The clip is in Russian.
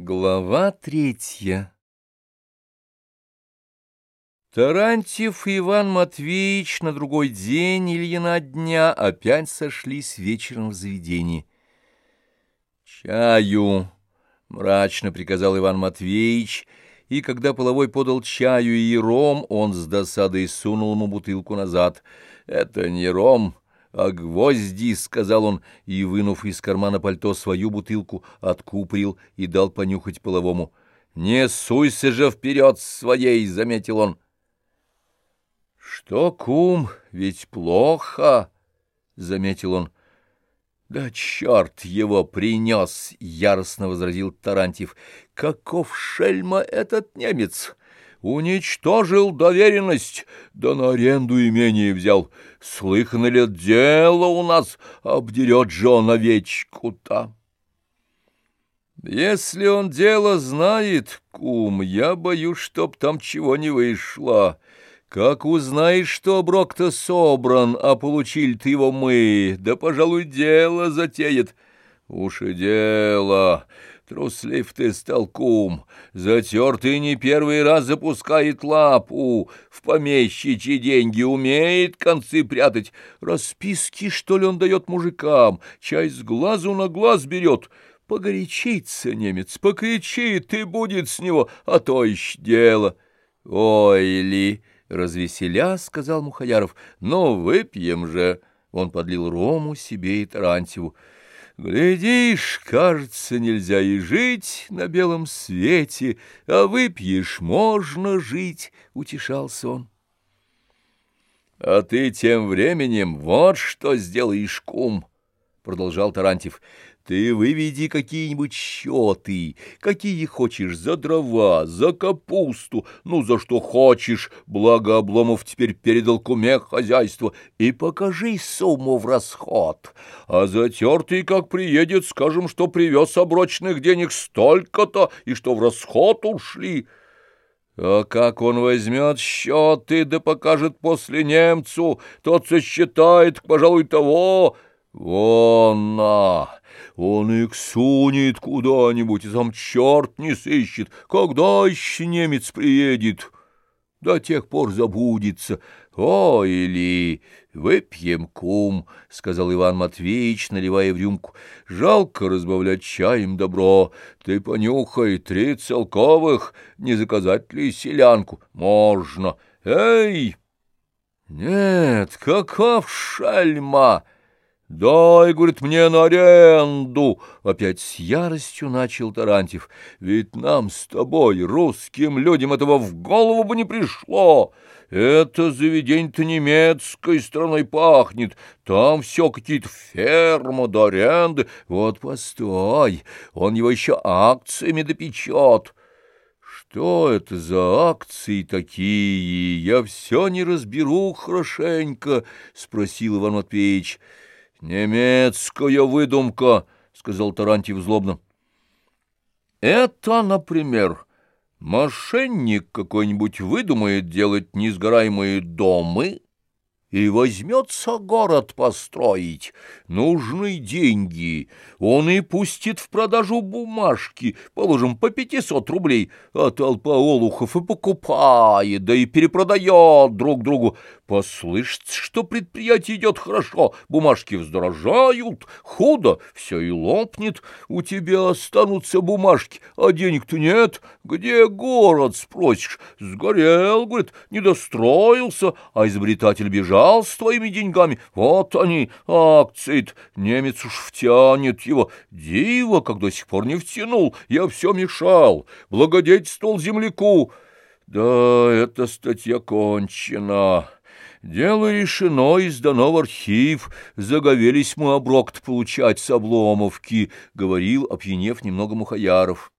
Глава третья Тарантьев и Иван Матвеевич на другой день или на дня опять сошлись вечером в заведении. «Чаю!» — мрачно приказал Иван Матвеевич, и когда половой подал чаю и ром, он с досадой сунул ему бутылку назад. «Это не ром!» «А гвозди!» — сказал он, и, вынув из кармана пальто свою бутылку, откуприл и дал понюхать половому. «Не суйся же вперед своей!» — заметил он. «Что, кум, ведь плохо!» — заметил он. «Да черт его принес!» — яростно возразил Тарантьев. «Каков шельма этот немец!» Уничтожил доверенность, да на аренду имение взял. Слыхано ли дело у нас, обдерет же он овечку-то. Если он дело знает, кум, я боюсь, чтоб там чего не вышло. Как узнаешь, что оброк-то собран, а получили ты его мы, да, пожалуй, дело затеет. Уж и дело... Труслив ты стал кум, затертый не первый раз запускает лапу, в помещичьи деньги умеет концы прятать, расписки, что ли, он дает мужикам, часть с глазу на глаз берет. Погорячится немец, покричит, и будет с него, а то еще дело. Ой ли, развеселя, — сказал Мухаяров, — ну, выпьем же. Он подлил рому себе и Тарантьеву. Глядишь, кажется, нельзя и жить на белом свете, а выпьешь, можно жить, — утешался он. — А ты тем временем вот что сделаешь, кум, — продолжал Тарантьев. Ты выведи какие-нибудь счеты, какие хочешь, за дрова, за капусту, ну, за что хочешь, благо Обломов теперь передал куме хозяйство, и покажи сумму в расход. А затертый, как приедет, скажем, что привез оброчных денег столько-то, и что в расход ушли». А как он возьмет счеты, да покажет после немцу, тот сосчитает, пожалуй, того. Вон на! Он их сунет куда-нибудь, и сам черт не сыщет. Когда еще немец приедет? До тех пор забудется. Ой, или выпьем, кум, — сказал Иван Матвеевич, наливая в рюмку. Жалко разбавлять чаем добро. Ты понюхай, три целковых, не заказать ли селянку? Можно. Эй! Нет, каков шальма! «Дай, — говорит, — мне на аренду!» Опять с яростью начал Тарантьев. «Ведь нам с тобой, русским людям, этого в голову бы не пришло. Это заведение-то немецкой страной пахнет. Там все какие-то фермы до аренды. Вот постой, он его еще акциями допечет». «Что это за акции такие? Я все не разберу хорошенько», — спросил Иван Матвеевич. «Немецкая выдумка», — сказал Тарантьев злобно. «Это, например, мошенник какой-нибудь выдумает делать несгораемые домы, и возьмется город построить. Нужны деньги. Он и пустит в продажу бумажки, положим, по пятисот рублей, а толпа олухов и покупает, да и перепродает друг другу. Послышится, что предприятие идет хорошо, бумажки вздорожают, худо, все и лопнет, у тебя останутся бумажки, а денег-то нет. Где город, спросишь? Сгорел, говорит, не достроился, а изобретатель бежал с твоими деньгами. Вот они, акции -то. Немец уж втянет его. Диво, как до сих пор не втянул. Я все мешал, благодетельствовал земляку. Да, эта статья кончена. Дело решено и сдано в архив. Заговелись мы оброк получать с обломовки, — говорил, опьянев немного Мухаяров.